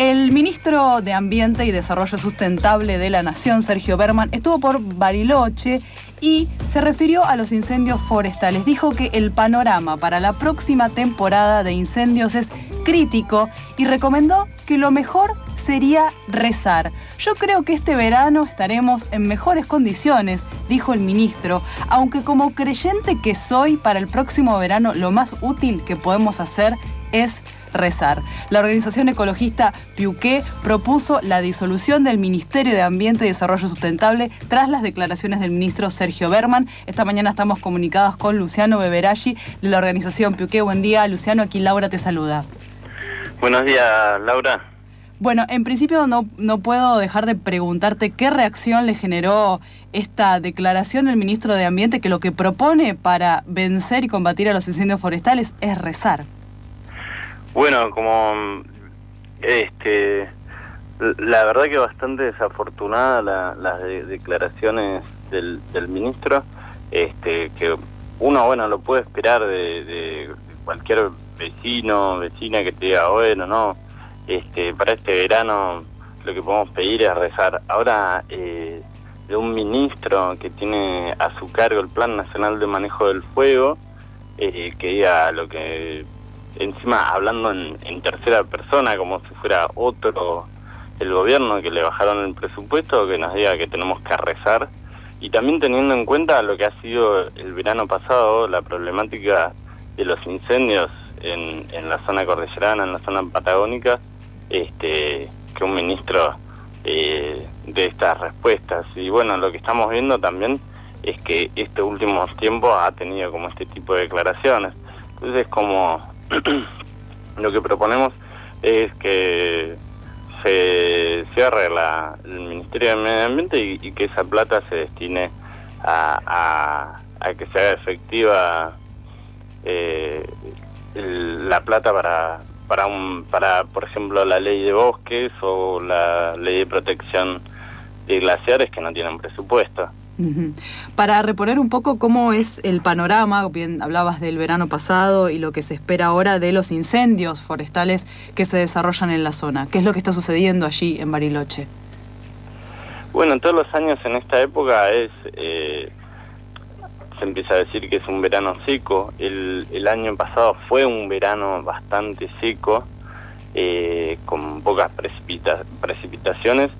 El ministro de Ambiente y Desarrollo Sustentable de la Nación, Sergio Berman, estuvo por Bariloche y se refirió a los incendios forestales. Dijo que el panorama para la próxima temporada de incendios es crítico y recomendó que lo mejor sería rezar. Yo creo que este verano estaremos en mejores condiciones, dijo el ministro, aunque como creyente que soy, para el próximo verano lo más útil que podemos hacer es rezar. La organización ecologista Piuqué propuso la disolución del Ministerio de Ambiente y Desarrollo Sustentable tras las declaraciones del ministro Sergio Berman. Esta mañana estamos comunicados con Luciano Beberaggi de la organización Piuqué. Buen día, Luciano. Aquí Laura te saluda. Buenos días, Laura. Bueno, en principio no, no puedo dejar de preguntarte qué reacción le generó esta declaración del ministro de Ambiente que lo que propone para vencer y combatir a los incendios forestales es rezar. Bueno, como este la verdad que bastante desafortunada las declaraciones del, ministro, este que uno bueno lo puede esperar de, cualquier vecino, vecina que te diga bueno no, este para este verano lo que podemos pedir es rezar. Ahora eh, de un ministro que tiene a su cargo el Plan Nacional de Manejo del Fuego, eh, que diga lo que encima hablando en, tercera persona, como si fuera otro el gobierno que le bajaron el presupuesto, que nos diga que tenemos que rezar, y también teniendo en cuenta lo que ha sido el verano pasado, la problemática de los incendios en, en la zona cordillerana, en la zona patagónica, este, que un ministro eh, de estas respuestas. Y bueno, lo que estamos viendo también es que este último tiempo ha tenido como este tipo de declaraciones. Entonces, como lo que proponemos es que se cierre la, el Ministerio de Medio Ambiente y, que esa plata se destine a, a, que se haga efectiva eh, la plata para para un para por ejemplo la ley de bosques o la ley de protección de glaciares que no tienen presupuesto. Para reponer un poco cómo es el panorama, bien hablabas del verano pasado y lo que se espera ahora de los incendios forestales que se desarrollan en la zona. ¿Qué es lo que está sucediendo allí en Bariloche? Bueno, todos los años en esta época es eh, se empieza a decir que es un verano seco. El, el año pasado fue un verano bastante seco, eh, con pocas precipitaciones.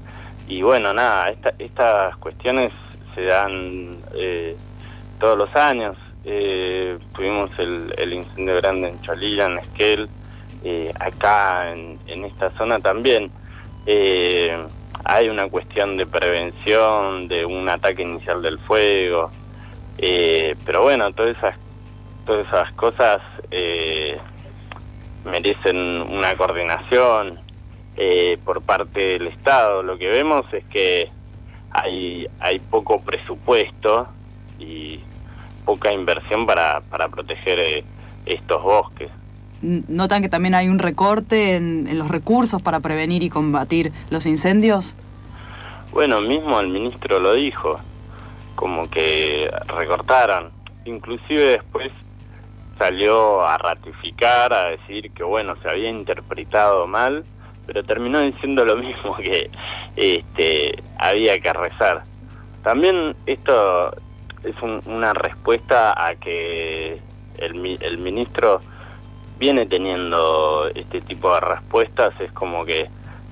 Y bueno, nada, estas cuestiones se dan eh, todos los años. Eh, tuvimos el, el, incendio grande en Cholila, en Esquel, eh, acá en, en, esta zona también. hay una cuestión de prevención, de un ataque inicial del fuego, pero bueno, todas esas, todas esas cosas merecen una coordinación por parte del Estado. Lo que vemos es que hay, hay poco presupuesto y poca inversión para, para proteger eh, estos bosques. ¿Notan que también hay un recorte en, los recursos para prevenir y combatir los incendios? Bueno, mismo el ministro lo dijo, como que recortaron. Inclusive después salió a ratificar, a decir que bueno, se había interpretado mal pero terminó diciendo lo mismo que este, había que rezar. También esto es una respuesta a que el, el ministro viene teniendo este tipo de respuestas, es como que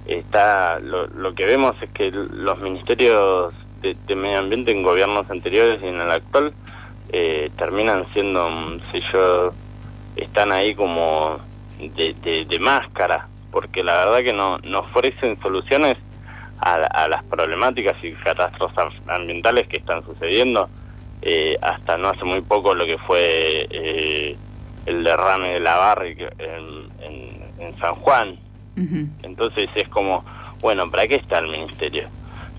está lo, lo que vemos es que los ministerios de, medio ambiente en gobiernos anteriores y en el actual eh, terminan siendo si yo están ahí como de, de máscara porque la verdad que no, no ofrecen soluciones a, las problemáticas y catástrofes ambientales que están sucediendo. Eh, hasta no hace muy poco lo que fue eh, el derrame de la Barri en, en, San Juan. Entonces es como, bueno, ¿para qué está el ministerio?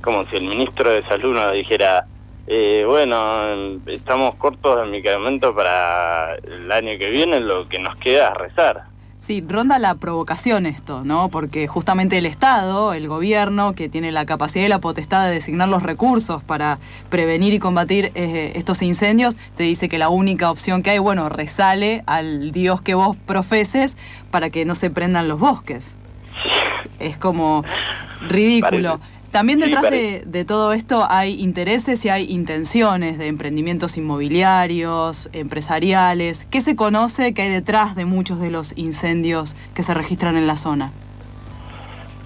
Como si el ministro de Salud nos dijera, eh, bueno, estamos cortos de medicamentos para el año que viene, lo que nos queda es rezar. Sí, ronda la provocación esto, ¿no? Porque justamente el Estado, el gobierno, que tiene la capacidad y la potestad de designar los recursos para prevenir y combatir eh, estos incendios, te dice que la única opción que hay, bueno, resale al Dios que vos profeses para que no se prendan los bosques. Es como ridículo. También detrás de, todo esto hay intereses y hay intenciones de emprendimientos inmobiliarios, empresariales. ¿Qué se conoce que hay detrás de muchos de los incendios que se registran en la zona?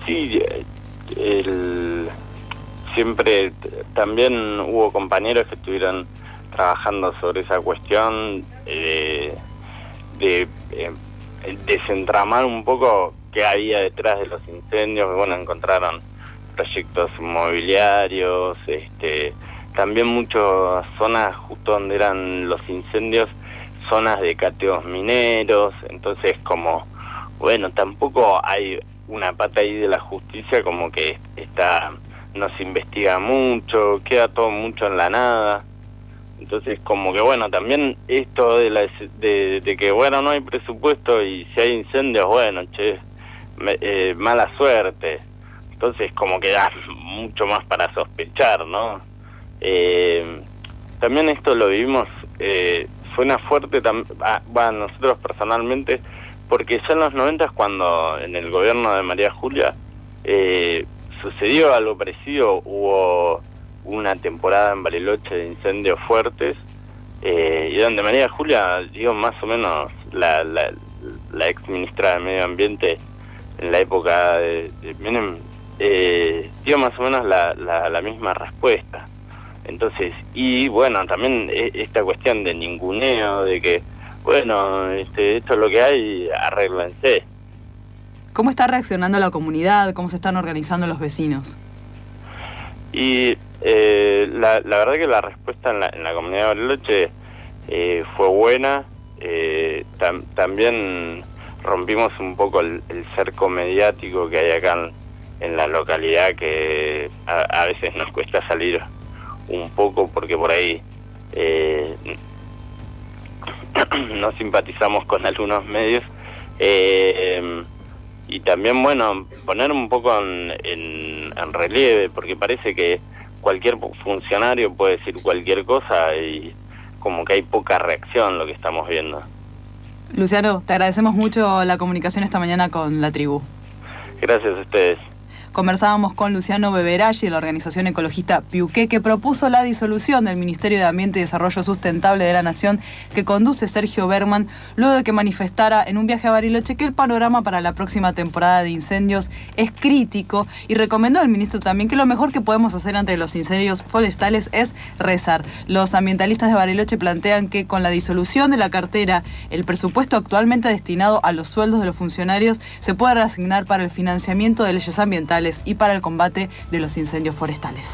Sí, siempre también hubo compañeros que estuvieron trabajando sobre esa cuestión eh, de eh, desentramar un poco qué había detrás de los incendios. Bueno, encontraron proyectos inmobiliarios, este, también muchas zonas justo donde eran los incendios, zonas de cateos mineros, entonces como, bueno, tampoco hay una pata ahí de la justicia como que está, no se investiga mucho, queda todo mucho en la nada. Entonces, como que bueno, también esto de, la, de, que bueno, no hay presupuesto y si hay incendios, bueno, che, eh, mala suerte entonces como que da mucho más para sospechar, ¿no? Eh, también esto lo vivimos, eh, suena fuerte, ah, bueno, nosotros personalmente, porque ya en los 90 cuando en el gobierno de María Julia eh, sucedió algo parecido, hubo una temporada en Bariloche de incendios fuertes, y donde María Julia, digo, más o menos la, la, ex ministra de Medio Ambiente en la época de, de eh, dio más o menos la, la, misma respuesta. Entonces, y bueno, también e, esta cuestión de ninguneo, de que, bueno, este, esto es lo que hay, arréglense. ¿Cómo está reaccionando la comunidad? ¿Cómo se están organizando los vecinos? Y eh, la, la, verdad que la respuesta en la, en la comunidad de Bariloche eh, fue buena. Eh, también rompimos un poco el, el cerco mediático que hay acá en, en la localidad que a, veces nos cuesta salir un poco porque por ahí eh, no simpatizamos con algunos medios eh, y también bueno poner un poco en, en, relieve porque parece que cualquier funcionario puede decir cualquier cosa y como que hay poca reacción lo que estamos viendo. Luciano, te agradecemos mucho la comunicación esta mañana con la tribu. Gracias a ustedes. Conversábamos con Luciano Beberaggi de la organización ecologista Piuqué, que propuso la disolución del Ministerio de Ambiente y Desarrollo Sustentable de la Nación que conduce Sergio Berman, luego de que manifestara en un viaje a Bariloche que el panorama para la próxima temporada de incendios es crítico y recomendó al ministro también que lo mejor que podemos hacer ante los incendios forestales es rezar. Los ambientalistas de Bariloche plantean que con la disolución de la cartera, el presupuesto actualmente destinado a los sueldos de los funcionarios se puede reasignar para el financiamiento de leyes ambientales y para el combate de los incendios forestales.